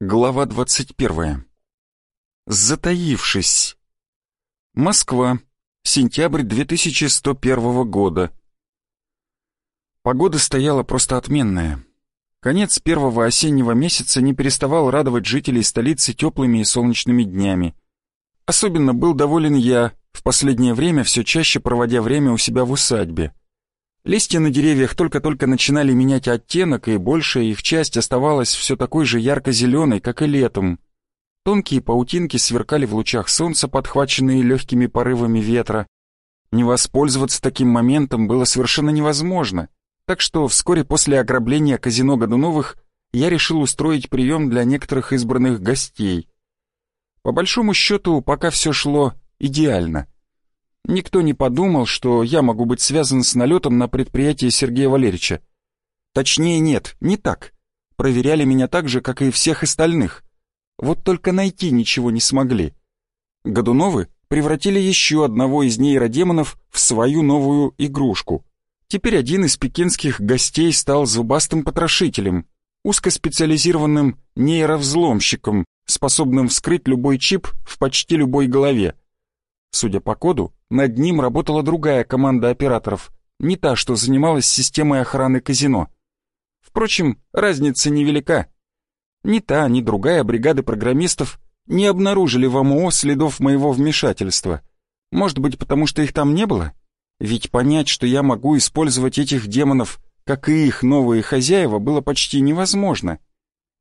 Глава 21. Затаившись. Москва. Сентябрь 2101 года. Погода стояла просто отменная. Конец первого осеннего месяца не переставал радовать жителей столицы теплыми и солнечными днями. Особенно был доволен я, в последнее время все чаще проводя время у себя в усадьбе. Листья на деревьях только-только начинали менять оттенок, и большая их часть оставалась все такой же ярко-зеленой, как и летом. Тонкие паутинки сверкали в лучах солнца, подхваченные легкими порывами ветра. Не воспользоваться таким моментом было совершенно невозможно, так что вскоре после ограбления казино Годуновых я решил устроить прием для некоторых избранных гостей. По большому счету, пока все шло идеально — Никто не подумал, что я могу быть связан с налетом на предприятие Сергея Валерьевича. Точнее, нет, не так. Проверяли меня так же, как и всех остальных. Вот только найти ничего не смогли. Годуновы превратили еще одного из нейродемонов в свою новую игрушку. Теперь один из пекинских гостей стал зубастым потрошителем, узкоспециализированным нейровзломщиком, способным вскрыть любой чип в почти любой голове. Судя по коду, над ним работала другая команда операторов, не та, что занималась системой охраны казино. Впрочем, разница невелика. Ни та, ни другая бригады программистов не обнаружили в АМО следов моего вмешательства. Может быть, потому что их там не было? Ведь понять, что я могу использовать этих демонов, как и их новые хозяева, было почти невозможно.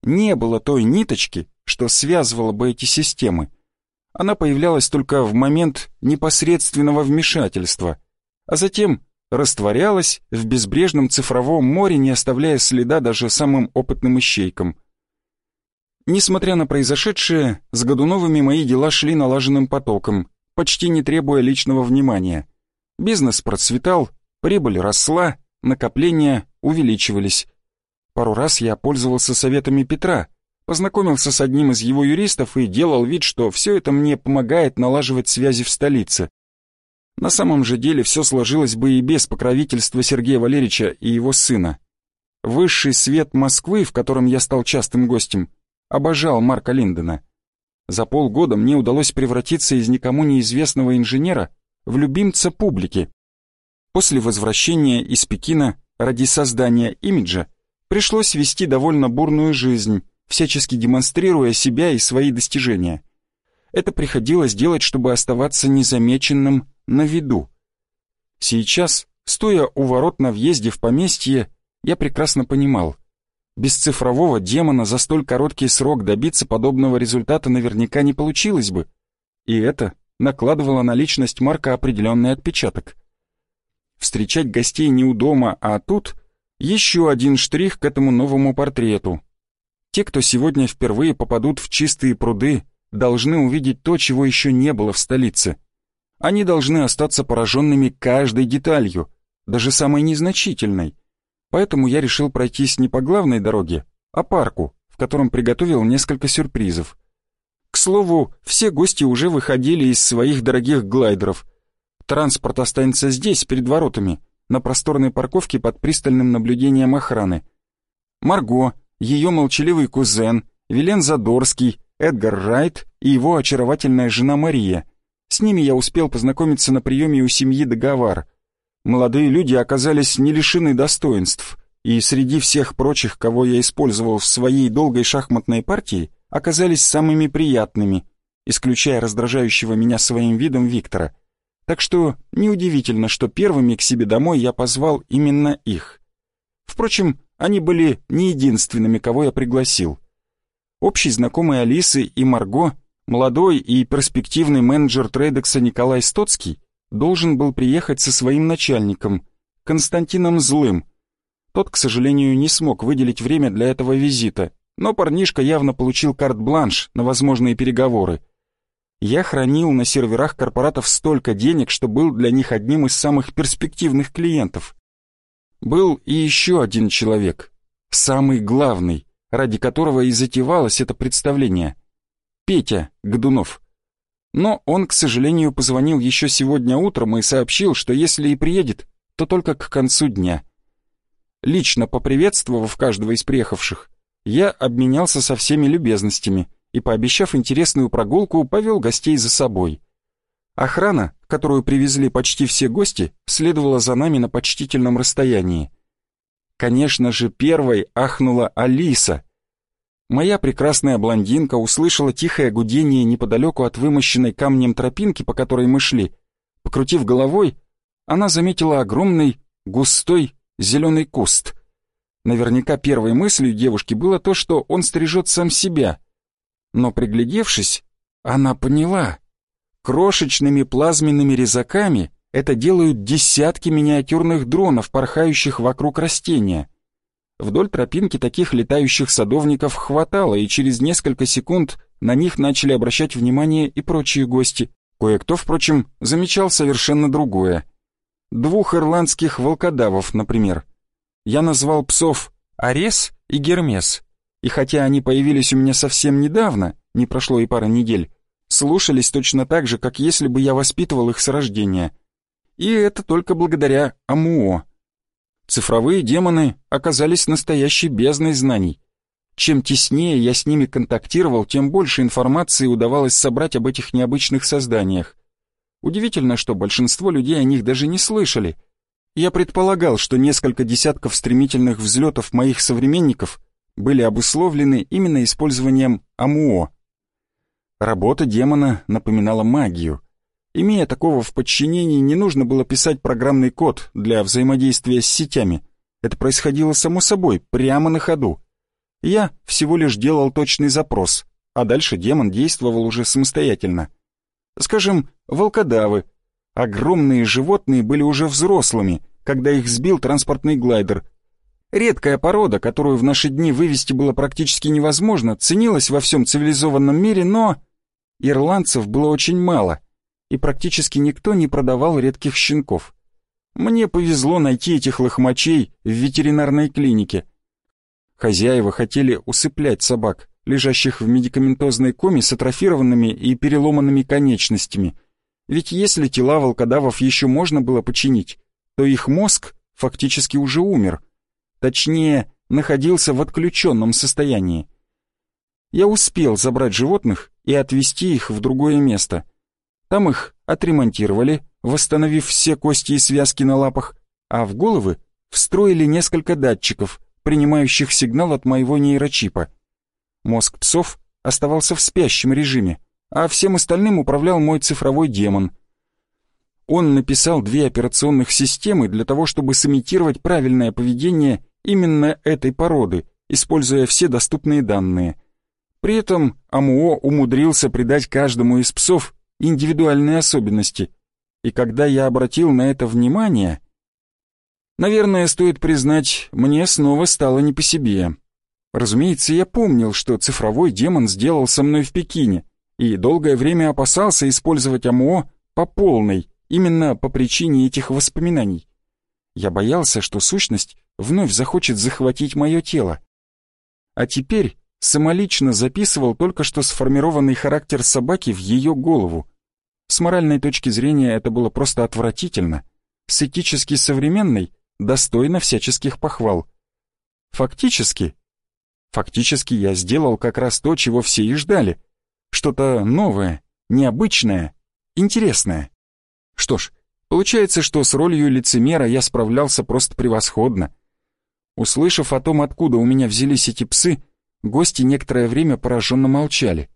Не было той ниточки, что связывала бы эти системы она появлялась только в момент непосредственного вмешательства, а затем растворялась в безбрежном цифровом море, не оставляя следа даже самым опытным ищейкам. Несмотря на произошедшее, с Годуновыми мои дела шли налаженным потоком, почти не требуя личного внимания. Бизнес процветал, прибыль росла, накопления увеличивались. Пару раз я пользовался советами Петра — Познакомился с одним из его юристов и делал вид, что все это мне помогает налаживать связи в столице. На самом же деле все сложилось бы и без покровительства Сергея Валерьевича и его сына. Высший свет Москвы, в котором я стал частым гостем, обожал Марка Линдена. За полгода мне удалось превратиться из никому неизвестного инженера в любимца публики. После возвращения из Пекина ради создания имиджа пришлось вести довольно бурную жизнь, всячески демонстрируя себя и свои достижения. Это приходилось делать, чтобы оставаться незамеченным на виду. Сейчас, стоя у ворот на въезде в поместье, я прекрасно понимал, без цифрового демона за столь короткий срок добиться подобного результата наверняка не получилось бы, и это накладывало на личность Марка определенный отпечаток. Встречать гостей не у дома, а тут еще один штрих к этому новому портрету — те, кто сегодня впервые попадут в чистые пруды, должны увидеть то, чего еще не было в столице. Они должны остаться пораженными каждой деталью, даже самой незначительной. Поэтому я решил пройтись не по главной дороге, а парку, в котором приготовил несколько сюрпризов. К слову, все гости уже выходили из своих дорогих глайдеров. Транспорт останется здесь, перед воротами, на просторной парковке под пристальным наблюдением охраны. Марго, ее молчаливый кузен, Вилен Задорский, Эдгар Райт и его очаровательная жена Мария. С ними я успел познакомиться на приеме у семьи Договар. Молодые люди оказались не лишены достоинств, и среди всех прочих, кого я использовал в своей долгой шахматной партии, оказались самыми приятными, исключая раздражающего меня своим видом Виктора. Так что неудивительно, что первыми к себе домой я позвал именно их. Впрочем, они были не единственными, кого я пригласил. Общий знакомый Алисы и Марго, молодой и перспективный менеджер трейдекса Николай Стоцкий, должен был приехать со своим начальником, Константином Злым. Тот, к сожалению, не смог выделить время для этого визита, но парнишка явно получил карт-бланш на возможные переговоры. Я хранил на серверах корпоратов столько денег, что был для них одним из самых перспективных клиентов. Был и еще один человек, самый главный, ради которого и затевалось это представление. Петя Годунов. Но он, к сожалению, позвонил еще сегодня утром и сообщил, что если и приедет, то только к концу дня. Лично поприветствовав каждого из приехавших, я обменялся со всеми любезностями и, пообещав интересную прогулку, повел гостей за собой. Охрана, которую привезли почти все гости, следовала за нами на почтительном расстоянии. Конечно же, первой ахнула Алиса. Моя прекрасная блондинка услышала тихое гудение неподалеку от вымощенной камнем тропинки, по которой мы шли. Покрутив головой, она заметила огромный, густой, зеленый куст. Наверняка первой мыслью девушки было то, что он стрижет сам себя. Но приглядевшись, она поняла. Крошечными плазменными резаками это делают десятки миниатюрных дронов, порхающих вокруг растения. Вдоль тропинки таких летающих садовников хватало, и через несколько секунд на них начали обращать внимание и прочие гости. Кое-кто, впрочем, замечал совершенно другое. Двух ирландских волкодавов, например. Я назвал псов Арес и Гермес, и хотя они появились у меня совсем недавно, не прошло и пара недель, слушались точно так же, как если бы я воспитывал их с рождения. И это только благодаря Амуо. Цифровые демоны оказались настоящей бездной знаний. Чем теснее я с ними контактировал, тем больше информации удавалось собрать об этих необычных созданиях. Удивительно, что большинство людей о них даже не слышали. Я предполагал, что несколько десятков стремительных взлетов моих современников были обусловлены именно использованием АМУО. Работа демона напоминала магию. Имея такого в подчинении, не нужно было писать программный код для взаимодействия с сетями. Это происходило само собой, прямо на ходу. Я всего лишь делал точный запрос, а дальше демон действовал уже самостоятельно. Скажем, волкодавы. Огромные животные были уже взрослыми, когда их сбил транспортный глайдер. Редкая порода, которую в наши дни вывести было практически невозможно, ценилась во всем цивилизованном мире, но... Ирландцев было очень мало, и практически никто не продавал редких щенков. Мне повезло найти этих лохмачей в ветеринарной клинике — Хозяева хотели усыплять собак, лежащих в медикаментозной коме с атрофированными и переломанными конечностями. Ведь если тела волкодавов еще можно было починить, то их мозг фактически уже умер. Точнее, находился в отключенном состоянии. Я успел забрать животных и отвезти их в другое место. Там их отремонтировали, восстановив все кости и связки на лапах, а в головы встроили несколько датчиков — принимающих сигнал от моего нейрочипа. Мозг псов оставался в спящем режиме, а всем остальным управлял мой цифровой демон. Он написал две операционных системы для того, чтобы сымитировать правильное поведение именно этой породы, используя все доступные данные. При этом АМУО умудрился придать каждому из псов индивидуальные особенности, и когда я обратил на это внимание, Наверное, стоит признать, мне снова стало не по себе. Разумеется, я помнил, что цифровой демон сделал со мной в Пекине, и долгое время опасался использовать АМО по полной, именно по причине этих воспоминаний. Я боялся, что сущность вновь захочет захватить мое тело. А теперь самолично записывал только что сформированный характер собаки в ее голову. С моральной точки зрения это было просто отвратительно. С этически современной достойно всяческих похвал. Фактически, фактически я сделал как раз то, чего все и ждали. Что-то новое, необычное, интересное. Что ж, получается, что с ролью лицемера я справлялся просто превосходно. Услышав о том, откуда у меня взялись эти псы, гости некоторое время пораженно молчали.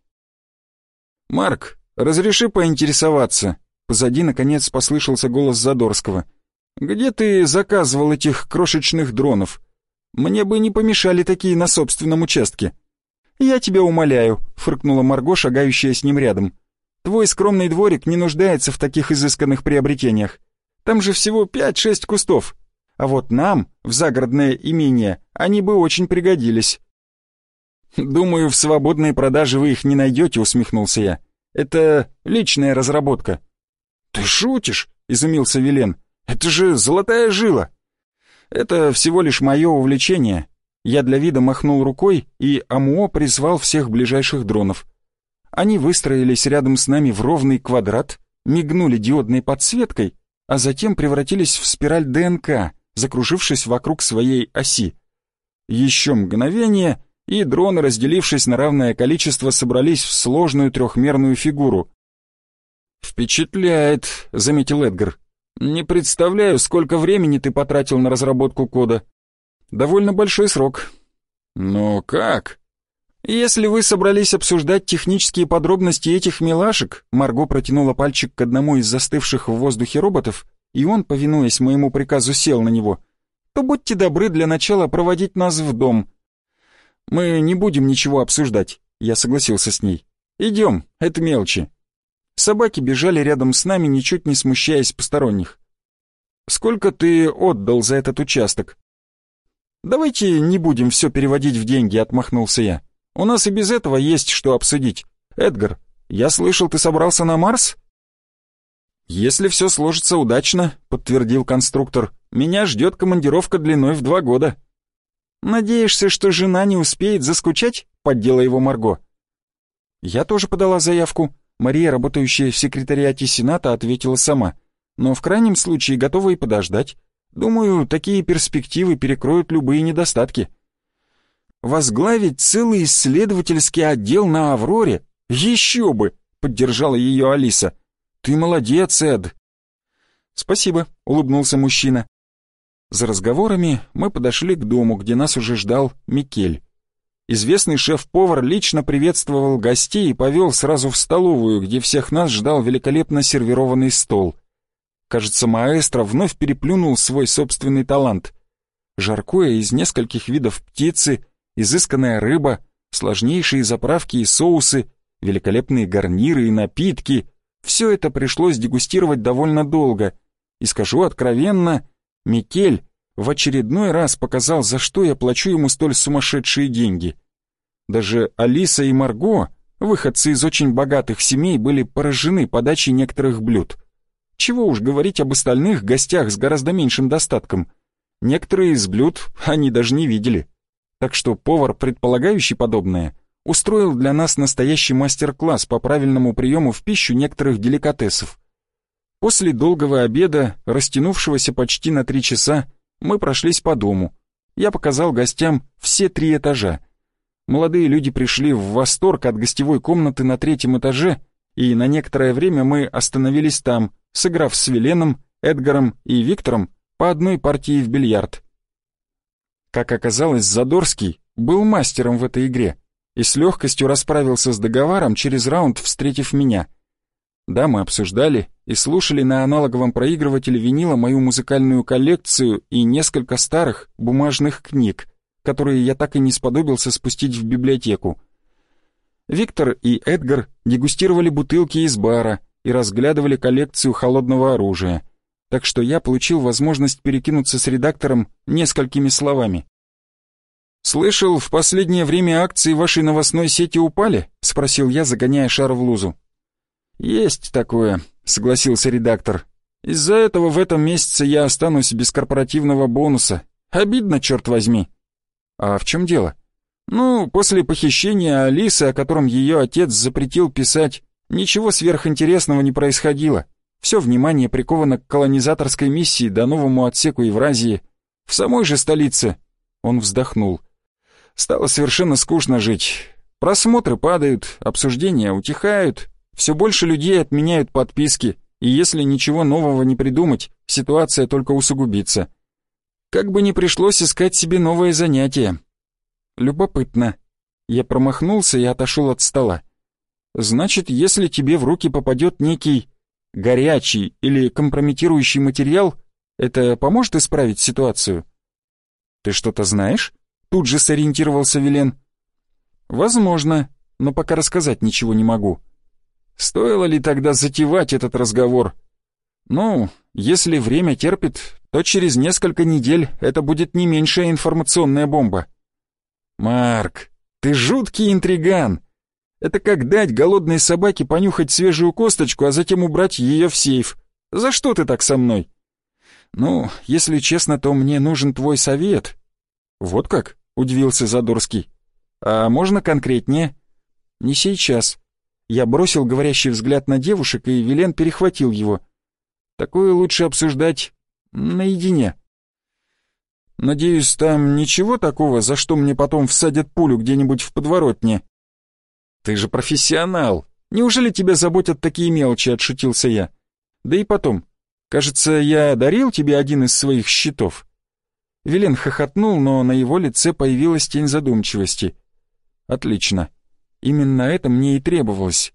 «Марк, разреши поинтересоваться?» Позади, наконец, послышался голос Задорского — где ты заказывал этих крошечных дронов? Мне бы не помешали такие на собственном участке». «Я тебя умоляю», — фыркнула Марго, шагающая с ним рядом. «Твой скромный дворик не нуждается в таких изысканных приобретениях. Там же всего пять-шесть кустов. А вот нам, в загородное имение, они бы очень пригодились». «Думаю, в свободной продаже вы их не найдете», — усмехнулся я. «Это личная разработка». «Ты шутишь?» — изумился Вилен. Это же золотая жила. Это всего лишь мое увлечение. Я для вида махнул рукой, и АМО призвал всех ближайших дронов. Они выстроились рядом с нами в ровный квадрат, мигнули диодной подсветкой, а затем превратились в спираль ДНК, закружившись вокруг своей оси. Еще мгновение, и дроны, разделившись на равное количество, собрались в сложную трехмерную фигуру. «Впечатляет», — заметил Эдгар. «Не представляю, сколько времени ты потратил на разработку кода. Довольно большой срок». «Но как?» «Если вы собрались обсуждать технические подробности этих милашек», Марго протянула пальчик к одному из застывших в воздухе роботов, и он, повинуясь моему приказу, сел на него, то будьте добры для начала проводить нас в дом. Мы не будем ничего обсуждать, я согласился с ней. Идем, это мелочи. Собаки бежали рядом с нами, ничуть не смущаясь посторонних. «Сколько ты отдал за этот участок?» «Давайте не будем все переводить в деньги», — отмахнулся я. «У нас и без этого есть что обсудить. Эдгар, я слышал, ты собрался на Марс?» «Если все сложится удачно», — подтвердил конструктор, «меня ждет командировка длиной в два года». «Надеешься, что жена не успеет заскучать?» — поддела его Марго. Я тоже подала заявку. Мария, работающая в секретариате Сената, ответила сама. Но в крайнем случае готова и подождать. Думаю, такие перспективы перекроют любые недостатки. Возглавить целый исследовательский отдел на «Авроре»? Еще бы! Поддержала ее Алиса. Ты молодец, Эд. Спасибо, улыбнулся мужчина. За разговорами мы подошли к дому, где нас уже ждал Микель. Известный шеф-повар лично приветствовал гостей и повел сразу в столовую, где всех нас ждал великолепно сервированный стол. Кажется, маэстро вновь переплюнул свой собственный талант. Жаркое из нескольких видов птицы, изысканная рыба, сложнейшие заправки и соусы, великолепные гарниры и напитки — все это пришлось дегустировать довольно долго. И скажу откровенно, Микель в очередной раз показал, за что я плачу ему столь сумасшедшие деньги. Даже Алиса и Марго, выходцы из очень богатых семей, были поражены подачей некоторых блюд. Чего уж говорить об остальных гостях с гораздо меньшим достатком. Некоторые из блюд они даже не видели. Так что повар, предполагающий подобное, устроил для нас настоящий мастер-класс по правильному приему в пищу некоторых деликатесов. После долгого обеда, растянувшегося почти на три часа, мы прошлись по дому. Я показал гостям все три этажа. Молодые люди пришли в восторг от гостевой комнаты на третьем этаже, и на некоторое время мы остановились там, сыграв с Веленом, Эдгаром и Виктором по одной партии в бильярд. Как оказалось, Задорский был мастером в этой игре и с легкостью расправился с договором через раунд, встретив меня — да, мы обсуждали и слушали на аналоговом проигрывателе винила мою музыкальную коллекцию и несколько старых бумажных книг, которые я так и не сподобился спустить в библиотеку. Виктор и Эдгар дегустировали бутылки из бара и разглядывали коллекцию холодного оружия, так что я получил возможность перекинуться с редактором несколькими словами. «Слышал, в последнее время акции вашей новостной сети упали?» — спросил я, загоняя шар в лузу. «Есть такое», — согласился редактор. «Из-за этого в этом месяце я останусь без корпоративного бонуса. Обидно, черт возьми». «А в чем дело?» «Ну, после похищения Алисы, о котором ее отец запретил писать, ничего сверхинтересного не происходило. Все внимание приковано к колонизаторской миссии до новому отсеку Евразии. В самой же столице...» Он вздохнул. «Стало совершенно скучно жить. Просмотры падают, обсуждения утихают, все больше людей отменяют подписки, и если ничего нового не придумать, ситуация только усугубится. Как бы ни пришлось искать себе новое занятие. Любопытно. Я промахнулся и отошел от стола. Значит, если тебе в руки попадет некий горячий или компрометирующий материал, это поможет исправить ситуацию? Ты что-то знаешь? Тут же сориентировался Вилен. Возможно, но пока рассказать ничего не могу. Стоило ли тогда затевать этот разговор? Ну, если время терпит, то через несколько недель это будет не меньшая информационная бомба. Марк, ты жуткий интриган. Это как дать голодной собаке понюхать свежую косточку, а затем убрать ее в сейф. За что ты так со мной? Ну, если честно, то мне нужен твой совет. Вот как? Удивился Задорский. А можно конкретнее? Не сейчас. Я бросил говорящий взгляд на девушек, и Вилен перехватил его. Такое лучше обсуждать наедине. Надеюсь, там ничего такого, за что мне потом всадят пулю где-нибудь в подворотне?» «Ты же профессионал! Неужели тебя заботят такие мелочи?» — отшутился я. «Да и потом, кажется, я дарил тебе один из своих щитов». Вилен хохотнул, но на его лице появилась тень задумчивости. «Отлично. Именно это мне и требовалось.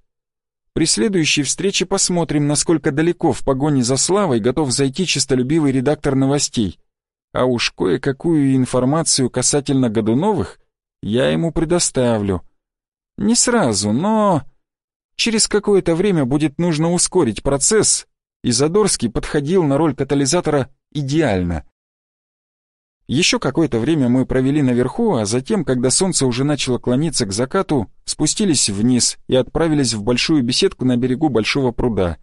При следующей встрече посмотрим, насколько далеко в погоне за славой готов зайти честолюбивый редактор новостей. А уж кое-какую информацию касательно Годуновых я ему предоставлю. Не сразу, но... Через какое-то время будет нужно ускорить процесс, и Задорский подходил на роль катализатора идеально. Еще какое-то время мы провели наверху, а затем, когда солнце уже начало клониться к закату, спустились вниз и отправились в большую беседку на берегу большого пруда.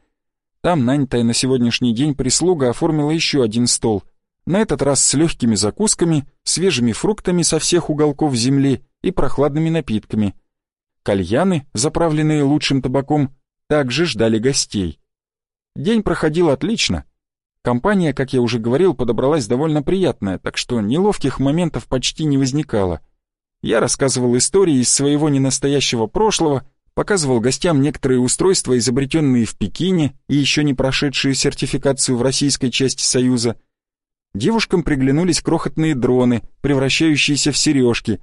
Там нанятая на сегодняшний день прислуга оформила еще один стол, на этот раз с легкими закусками, свежими фруктами со всех уголков земли и прохладными напитками. Кальяны, заправленные лучшим табаком, также ждали гостей. День проходил отлично, Компания, как я уже говорил, подобралась довольно приятная, так что неловких моментов почти не возникало. Я рассказывал истории из своего ненастоящего прошлого, показывал гостям некоторые устройства, изобретенные в Пекине и еще не прошедшие сертификацию в российской части Союза. Девушкам приглянулись крохотные дроны, превращающиеся в сережки.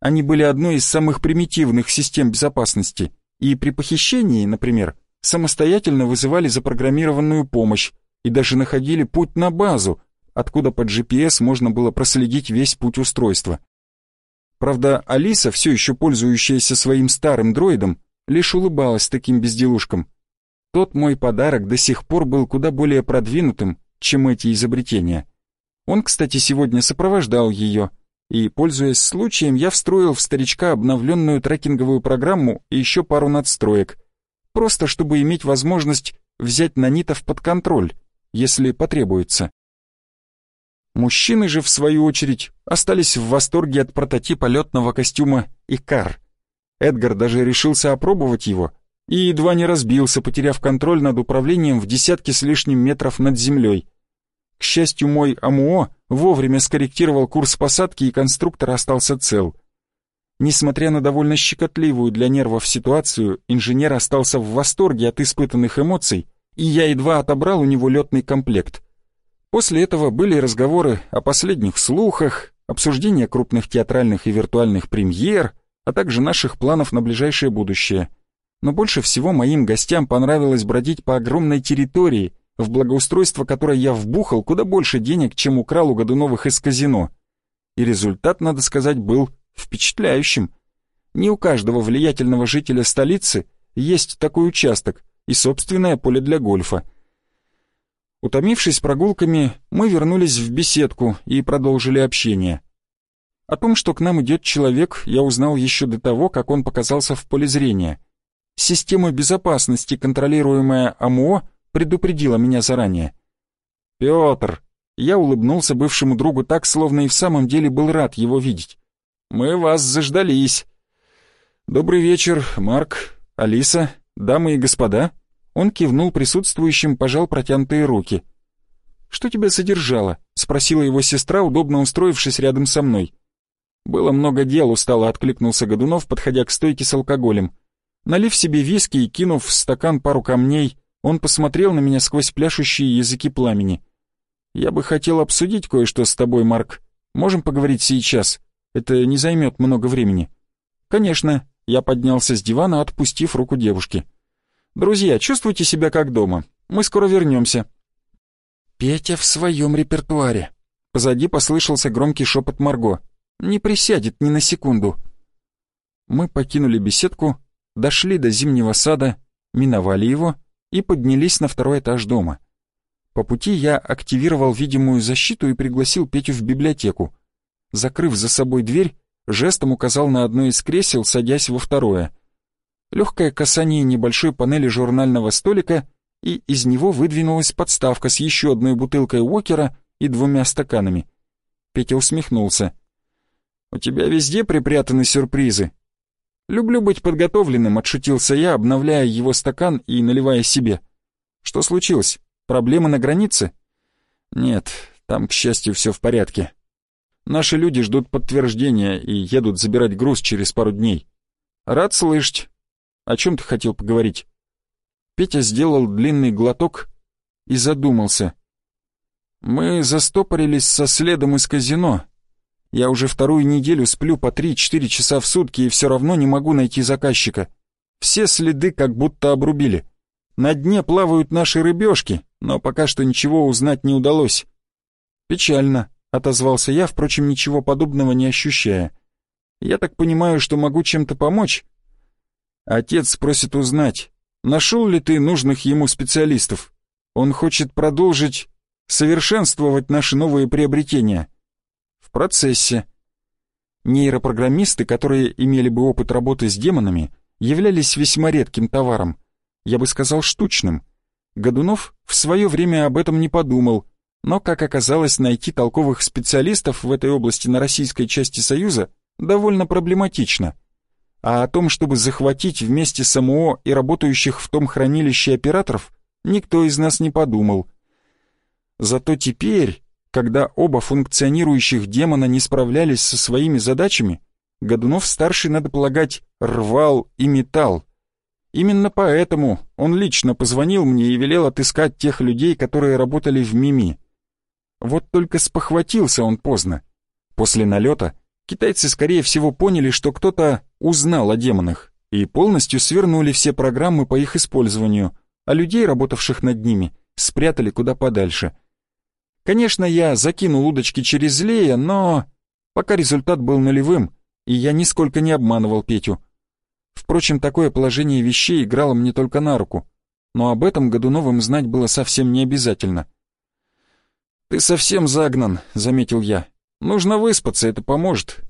Они были одной из самых примитивных систем безопасности, и при похищении, например, самостоятельно вызывали запрограммированную помощь, и даже находили путь на базу, откуда под GPS можно было проследить весь путь устройства. Правда, Алиса, все еще пользующаяся своим старым дроидом, лишь улыбалась таким безделушкам. Тот мой подарок до сих пор был куда более продвинутым, чем эти изобретения. Он, кстати, сегодня сопровождал ее, и, пользуясь случаем, я встроил в старичка обновленную трекинговую программу и еще пару надстроек, просто чтобы иметь возможность взять нанитов под контроль, если потребуется. Мужчины же, в свою очередь, остались в восторге от прототипа летного костюма «Икар». Эдгар даже решился опробовать его и едва не разбился, потеряв контроль над управлением в десятки с лишним метров над землей. К счастью, мой АМУО вовремя скорректировал курс посадки, и конструктор остался цел. Несмотря на довольно щекотливую для нервов ситуацию, инженер остался в восторге от испытанных эмоций и я едва отобрал у него летный комплект. После этого были разговоры о последних слухах, обсуждение крупных театральных и виртуальных премьер, а также наших планов на ближайшее будущее. Но больше всего моим гостям понравилось бродить по огромной территории, в благоустройство которой я вбухал куда больше денег, чем украл у Годуновых из казино. И результат, надо сказать, был впечатляющим. Не у каждого влиятельного жителя столицы есть такой участок, и собственное поле для гольфа. Утомившись прогулками, мы вернулись в беседку и продолжили общение. О том, что к нам идет человек, я узнал еще до того, как он показался в поле зрения. Система безопасности, контролируемая АМО, предупредила меня заранее. «Петр!» Я улыбнулся бывшему другу так, словно и в самом деле был рад его видеть. «Мы вас заждались!» «Добрый вечер, Марк, Алиса, дамы и господа!» Он кивнул присутствующим, пожал протянутые руки. «Что тебя содержало?» — спросила его сестра, удобно устроившись рядом со мной. «Было много дел», — устало откликнулся Годунов, подходя к стойке с алкоголем. Налив себе виски и кинув в стакан пару камней, он посмотрел на меня сквозь пляшущие языки пламени. «Я бы хотел обсудить кое-что с тобой, Марк. Можем поговорить сейчас? Это не займет много времени». «Конечно». Я поднялся с дивана, отпустив руку девушки. Друзья, чувствуйте себя как дома. Мы скоро вернемся». «Петя в своем репертуаре». Позади послышался громкий шепот Марго. «Не присядет ни на секунду». Мы покинули беседку, дошли до зимнего сада, миновали его и поднялись на второй этаж дома. По пути я активировал видимую защиту и пригласил Петю в библиотеку. Закрыв за собой дверь, жестом указал на одно из кресел, садясь во второе — легкое касание небольшой панели журнального столика, и из него выдвинулась подставка с еще одной бутылкой Уокера и двумя стаканами. Петя усмехнулся. «У тебя везде припрятаны сюрпризы». «Люблю быть подготовленным», — отшутился я, обновляя его стакан и наливая себе. «Что случилось? Проблемы на границе?» «Нет, там, к счастью, все в порядке. Наши люди ждут подтверждения и едут забирать груз через пару дней. Рад слышать. О чем ты хотел поговорить? Петя сделал длинный глоток и задумался. Мы застопорились со следом из казино. Я уже вторую неделю сплю по 3-4 часа в сутки и все равно не могу найти заказчика. Все следы как будто обрубили. На дне плавают наши рыбешки, но пока что ничего узнать не удалось. Печально, отозвался я, впрочем, ничего подобного не ощущая. Я так понимаю, что могу чем-то помочь? Отец просит узнать, нашел ли ты нужных ему специалистов. Он хочет продолжить совершенствовать наши новые приобретения. В процессе. Нейропрограммисты, которые имели бы опыт работы с демонами, являлись весьма редким товаром, я бы сказал штучным. Годунов в свое время об этом не подумал, но, как оказалось, найти толковых специалистов в этой области на российской части Союза довольно проблематично. А о том, чтобы захватить вместе с МО и работающих в том хранилище операторов, никто из нас не подумал. Зато теперь, когда оба функционирующих демона не справлялись со своими задачами, Годунов-старший, надо полагать, рвал и металл. Именно поэтому он лично позвонил мне и велел отыскать тех людей, которые работали в Мими. Вот только спохватился он поздно. После налета китайцы, скорее всего, поняли, что кто-то узнал о демонах и полностью свернули все программы по их использованию, а людей, работавших над ними, спрятали куда подальше. Конечно, я закинул удочки через Лея, но пока результат был нулевым, и я нисколько не обманывал Петю. Впрочем, такое положение вещей играло мне только на руку, но об этом Годуновым знать было совсем не обязательно. «Ты совсем загнан», — заметил я. «Нужно выспаться, это поможет».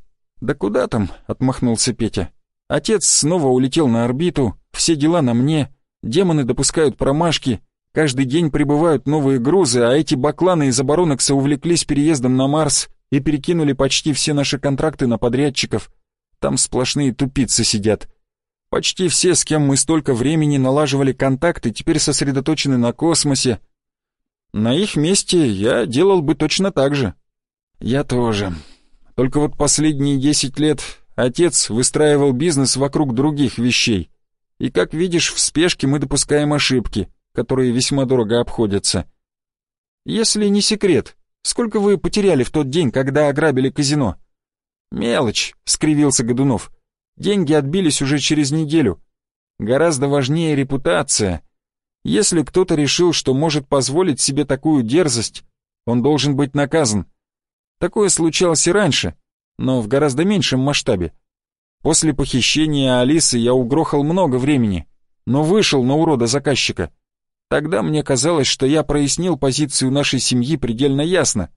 «Да куда там?» — отмахнулся Петя. «Отец снова улетел на орбиту, все дела на мне, демоны допускают промашки, каждый день прибывают новые грузы, а эти бакланы из оборонокса увлеклись переездом на Марс и перекинули почти все наши контракты на подрядчиков. Там сплошные тупицы сидят». Почти все, с кем мы столько времени налаживали контакты, теперь сосредоточены на космосе. На их месте я делал бы точно так же. Я тоже. Только вот последние десять лет отец выстраивал бизнес вокруг других вещей. И, как видишь, в спешке мы допускаем ошибки, которые весьма дорого обходятся. Если не секрет, сколько вы потеряли в тот день, когда ограбили казино? Мелочь, скривился Годунов. Деньги отбились уже через неделю. Гораздо важнее репутация. Если кто-то решил, что может позволить себе такую дерзость, он должен быть наказан. Такое случалось и раньше, но в гораздо меньшем масштабе. После похищения Алисы я угрохал много времени, но вышел на урода заказчика. Тогда мне казалось, что я прояснил позицию нашей семьи предельно ясно.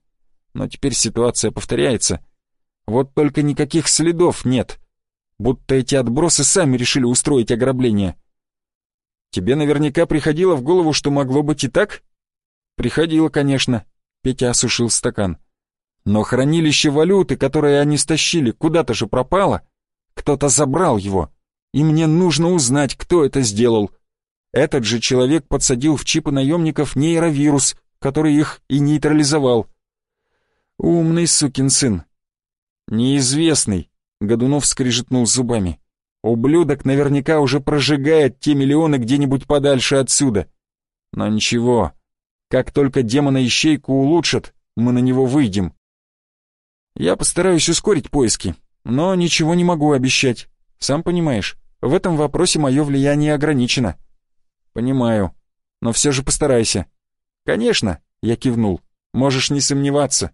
Но теперь ситуация повторяется. Вот только никаких следов нет будто эти отбросы сами решили устроить ограбление. Тебе наверняка приходило в голову, что могло быть и так? Приходило, конечно. Петя осушил стакан. Но хранилище валюты, которое они стащили, куда-то же пропало. Кто-то забрал его. И мне нужно узнать, кто это сделал. Этот же человек подсадил в чипы наемников нейровирус, который их и нейтрализовал. Умный сукин сын. Неизвестный, Годунов скрижетнул зубами. Ублюдок наверняка уже прожигает те миллионы где-нибудь подальше отсюда. Но ничего, как только демона ищейку улучшат, мы на него выйдем. Я постараюсь ускорить поиски, но ничего не могу обещать. Сам понимаешь, в этом вопросе мое влияние ограничено. Понимаю, но все же постарайся. Конечно, я кивнул, можешь не сомневаться.